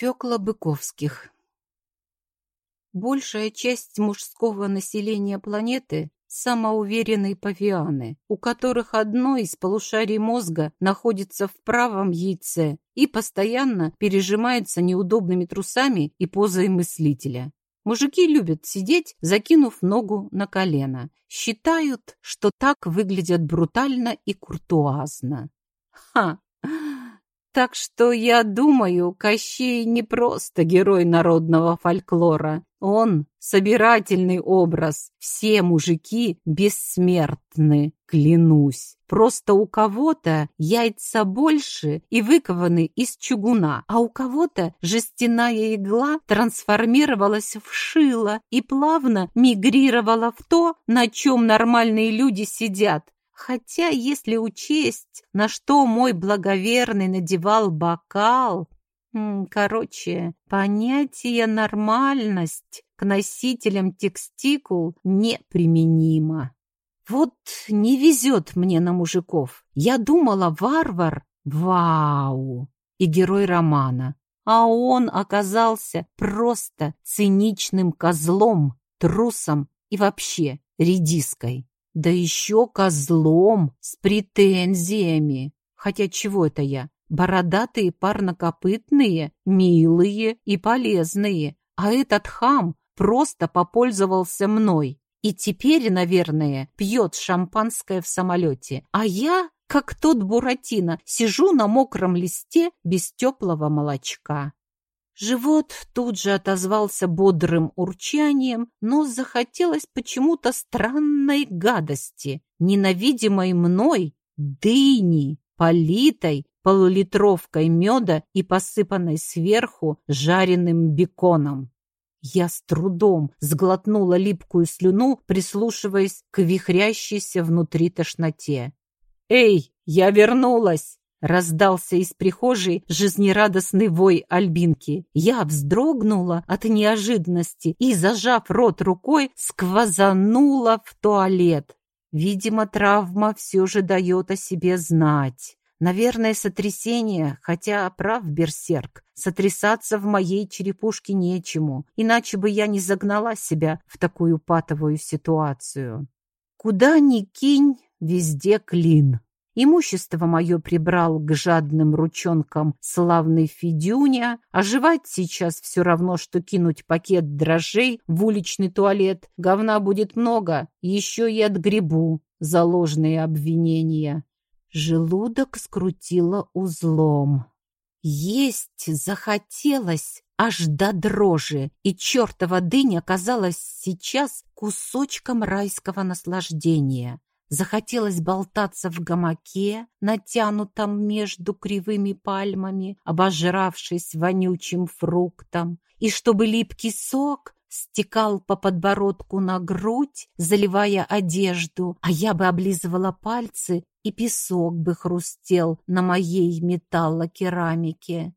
Фёкла Быковских Большая часть мужского населения планеты – самоуверенные павианы, у которых одно из полушарий мозга находится в правом яйце и постоянно пережимается неудобными трусами и позой мыслителя. Мужики любят сидеть, закинув ногу на колено. Считают, что так выглядят брутально и куртуазно. Ха! Так что я думаю, Кощей не просто герой народного фольклора. Он — собирательный образ. Все мужики бессмертны, клянусь. Просто у кого-то яйца больше и выкованы из чугуна, а у кого-то жестяная игла трансформировалась в шило и плавно мигрировала в то, на чем нормальные люди сидят, Хотя, если учесть, на что мой благоверный надевал бокал... Короче, понятие «нормальность» к носителям текстикул неприменимо. Вот не везет мне на мужиков. Я думала, варвар — вау! И герой романа. А он оказался просто циничным козлом, трусом и вообще редиской. Да еще козлом с претензиями. Хотя чего это я? Бородатые парнокопытные, милые и полезные. А этот хам просто попользовался мной. И теперь, наверное, пьет шампанское в самолете. А я, как тот Буратино, сижу на мокром листе без теплого молочка. Живот тут же отозвался бодрым урчанием, но захотелось почему-то странной гадости, ненавидимой мной, дыни, политой полулитровкой меда и посыпанной сверху жареным беконом. Я с трудом сглотнула липкую слюну, прислушиваясь к вихрящейся внутри тошноте. «Эй, я вернулась!» Раздался из прихожей жизнерадостный вой Альбинки. Я вздрогнула от неожиданности и, зажав рот рукой, сквозанула в туалет. Видимо, травма все же дает о себе знать. Наверное, сотрясение, хотя прав берсерк, сотрясаться в моей черепушке нечему, иначе бы я не загнала себя в такую патовую ситуацию. Куда ни кинь, везде клин. Имущество мое прибрал к жадным ручонкам славный Федюня, а жевать сейчас все равно, что кинуть пакет дрожжей в уличный туалет. Говна будет много, еще и от грибу за ложные обвинения. Желудок скрутило узлом. Есть захотелось аж до дрожи, и чертова дыня казалась сейчас кусочком райского наслаждения. Захотелось болтаться в гамаке, натянутом между кривыми пальмами, обожравшись вонючим фруктом, и чтобы липкий сок стекал по подбородку на грудь, заливая одежду, а я бы облизывала пальцы, и песок бы хрустел на моей металлокерамике.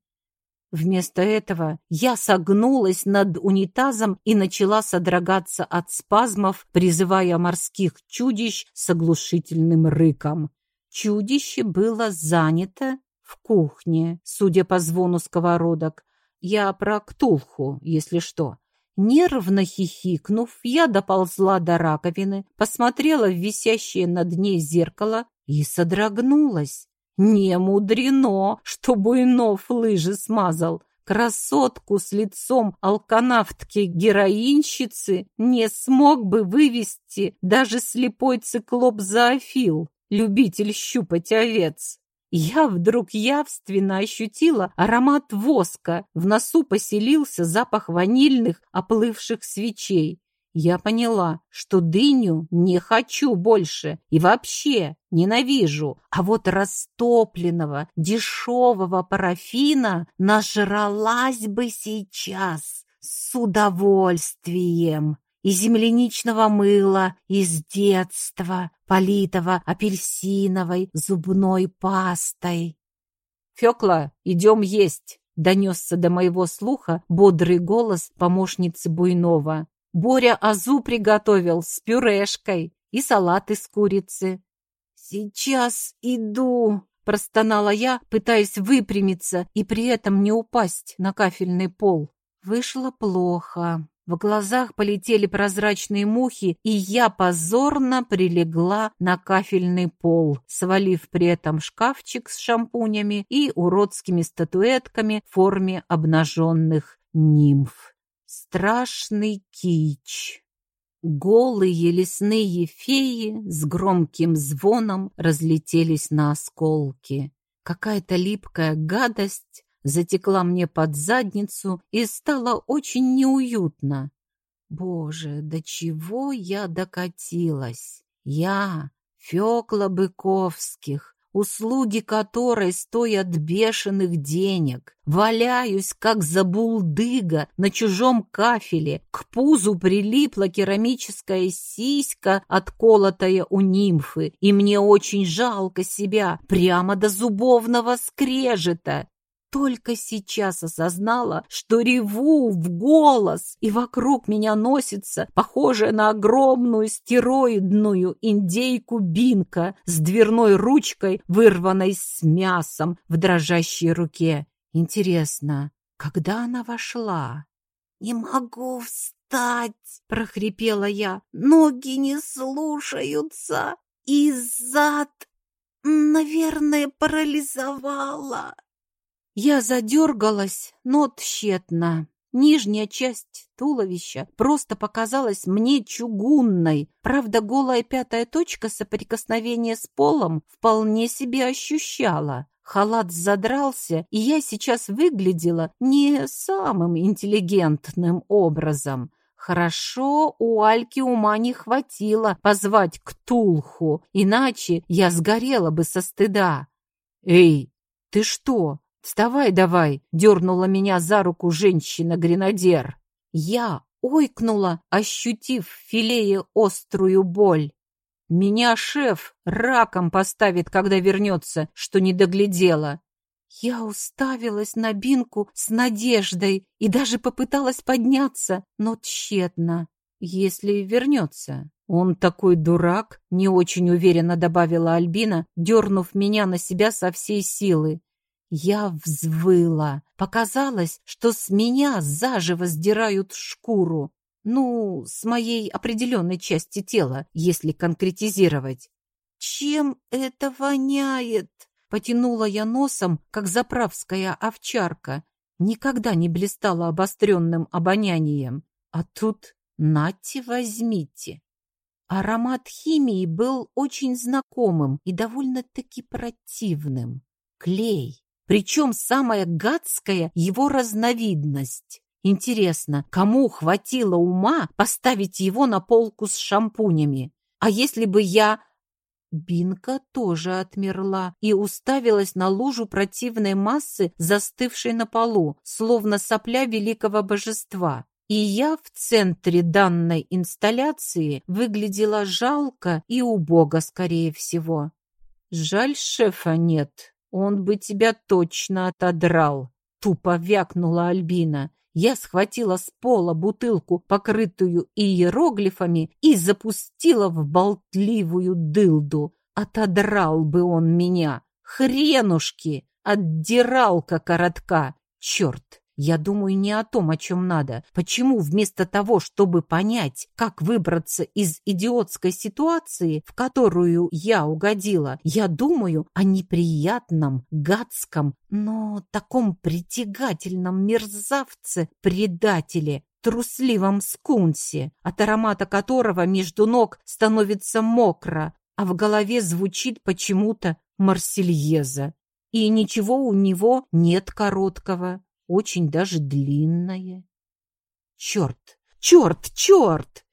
Вместо этого я согнулась над унитазом и начала содрогаться от спазмов, призывая морских чудищ с оглушительным рыком. Чудище было занято в кухне, судя по звону сковородок. Я про Ктулху, если что. Нервно хихикнув, я доползла до раковины, посмотрела в висящее над ней зеркало и содрогнулась. Не мудрено, что Буйнов лыжи смазал. Красотку с лицом алканавтки-героинщицы не смог бы вывести даже слепой циклоп Зоофил, любитель щупать овец. Я вдруг явственно ощутила аромат воска, в носу поселился запах ванильных оплывших свечей. Я поняла, что дыню не хочу больше и вообще ненавижу, а вот растопленного дешевого парафина нажралась бы сейчас с удовольствием. И земляничного мыла из детства, политого апельсиновой зубной пастой. «Фёкла, идем есть!» — донесся до моего слуха бодрый голос помощницы Буйнова. Боря азу приготовил с пюрешкой и салат из курицы. «Сейчас иду!» простонала я, пытаясь выпрямиться и при этом не упасть на кафельный пол. Вышло плохо. В глазах полетели прозрачные мухи, и я позорно прилегла на кафельный пол, свалив при этом шкафчик с шампунями и уродскими статуэтками в форме обнаженных нимф. Страшный кич. Голые лесные феи с громким звоном разлетелись на осколки. Какая-то липкая гадость затекла мне под задницу и стало очень неуютно. Боже, до чего я докатилась? Я, Фёкла Быковских, услуги которой стоят бешеных денег. Валяюсь, как забулдыга на чужом кафеле. К пузу прилипла керамическая сиська, отколотая у нимфы, и мне очень жалко себя, прямо до зубовного скрежета. Только сейчас осознала, что реву в голос, и вокруг меня носится похожая на огромную стероидную индейку Бинка с дверной ручкой, вырванной с мясом в дрожащей руке. Интересно, когда она вошла? «Не могу встать!» — прохрипела я. «Ноги не слушаются, и зад, наверное, парализовала». Я задергалась, но тщетно. Нижняя часть туловища просто показалась мне чугунной. Правда, голая пятая точка соприкосновения с полом вполне себе ощущала. Халат задрался, и я сейчас выглядела не самым интеллигентным образом. Хорошо, у Альки ума не хватило позвать к Тулху, иначе я сгорела бы со стыда. «Эй, ты что, «Вставай давай!» — дернула меня за руку женщина-гренадер. Я ойкнула, ощутив в филее острую боль. Меня шеф раком поставит, когда вернется, что не доглядела. Я уставилась на Бинку с надеждой и даже попыталась подняться, но тщетно, если вернется. Он такой дурак, не очень уверенно добавила Альбина, дернув меня на себя со всей силы. Я взвыла. Показалось, что с меня заживо сдирают шкуру. Ну, с моей определенной части тела, если конкретизировать. «Чем это воняет?» Потянула я носом, как заправская овчарка. Никогда не блистала обостренным обонянием. А тут нате возьмите. Аромат химии был очень знакомым и довольно-таки противным. Клей. Причем самая гадская его разновидность. Интересно, кому хватило ума поставить его на полку с шампунями? А если бы я... Бинка тоже отмерла и уставилась на лужу противной массы, застывшей на полу, словно сопля великого божества. И я в центре данной инсталляции выглядела жалко и убого, скорее всего. Жаль, шефа нет. Он бы тебя точно отодрал, тупо вякнула Альбина. Я схватила с пола бутылку, покрытую иероглифами, и запустила в болтливую дылду. Отодрал бы он меня. Хренушки! Отдиралка коротка. Черт! Я думаю не о том, о чем надо. Почему вместо того, чтобы понять, как выбраться из идиотской ситуации, в которую я угодила, я думаю о неприятном, гадском, но таком притягательном мерзавце-предателе, трусливом скунсе, от аромата которого между ног становится мокро, а в голове звучит почему-то Марсельеза. И ничего у него нет короткого очень даже длинное. Черт, черт, черт!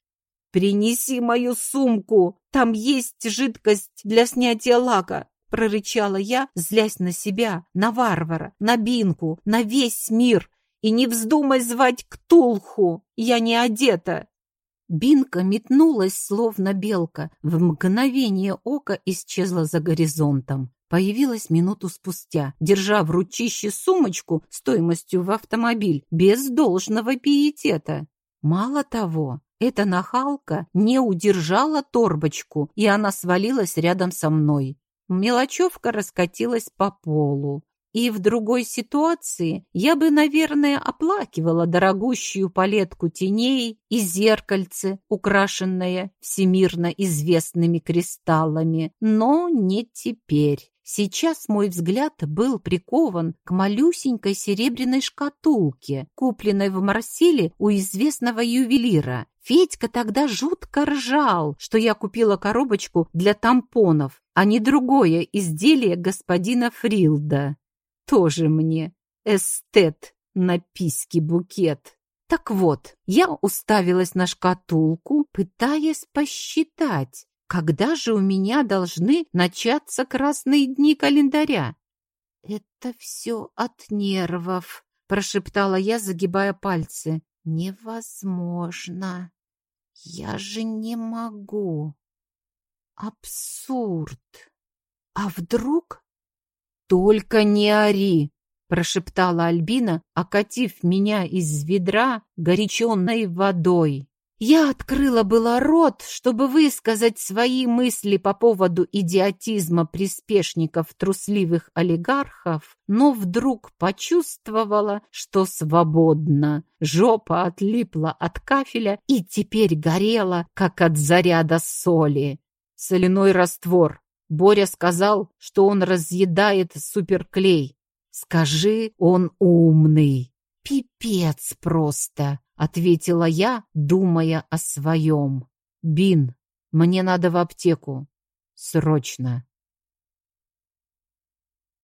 Принеси мою сумку, там есть жидкость для снятия лака, прорычала я, злясь на себя, на варвара, на Бинку, на весь мир. И не вздумай звать Ктулху, я не одета. Бинка метнулась, словно белка, в мгновение ока исчезла за горизонтом. Появилась минуту спустя, держа в ручище сумочку стоимостью в автомобиль, без должного пиетета. Мало того, эта нахалка не удержала торбочку, и она свалилась рядом со мной. мелочевка раскатилась по полу. И в другой ситуации я бы, наверное, оплакивала дорогущую палетку теней и зеркальце, украшенное всемирно известными кристаллами, но не теперь. Сейчас мой взгляд был прикован к малюсенькой серебряной шкатулке, купленной в Марселе у известного ювелира. Федька тогда жутко ржал, что я купила коробочку для тампонов, а не другое изделие господина Фрилда. Тоже мне эстет на письке букет. Так вот, я уставилась на шкатулку, пытаясь посчитать, когда же у меня должны начаться красные дни календаря? Это все от нервов, прошептала я, загибая пальцы. Невозможно. Я же не могу. Абсурд. А вдруг? Только не ори, прошептала Альбина, окатив меня из ведра горяченной водой. Я открыла было рот, чтобы высказать свои мысли по поводу идиотизма приспешников трусливых олигархов, но вдруг почувствовала, что свободна. Жопа отлипла от кафеля и теперь горела, как от заряда соли. Соляной раствор. Боря сказал, что он разъедает суперклей. Скажи, он умный. Пипец просто ответила я, думая о своем. Бин, мне надо в аптеку. Срочно.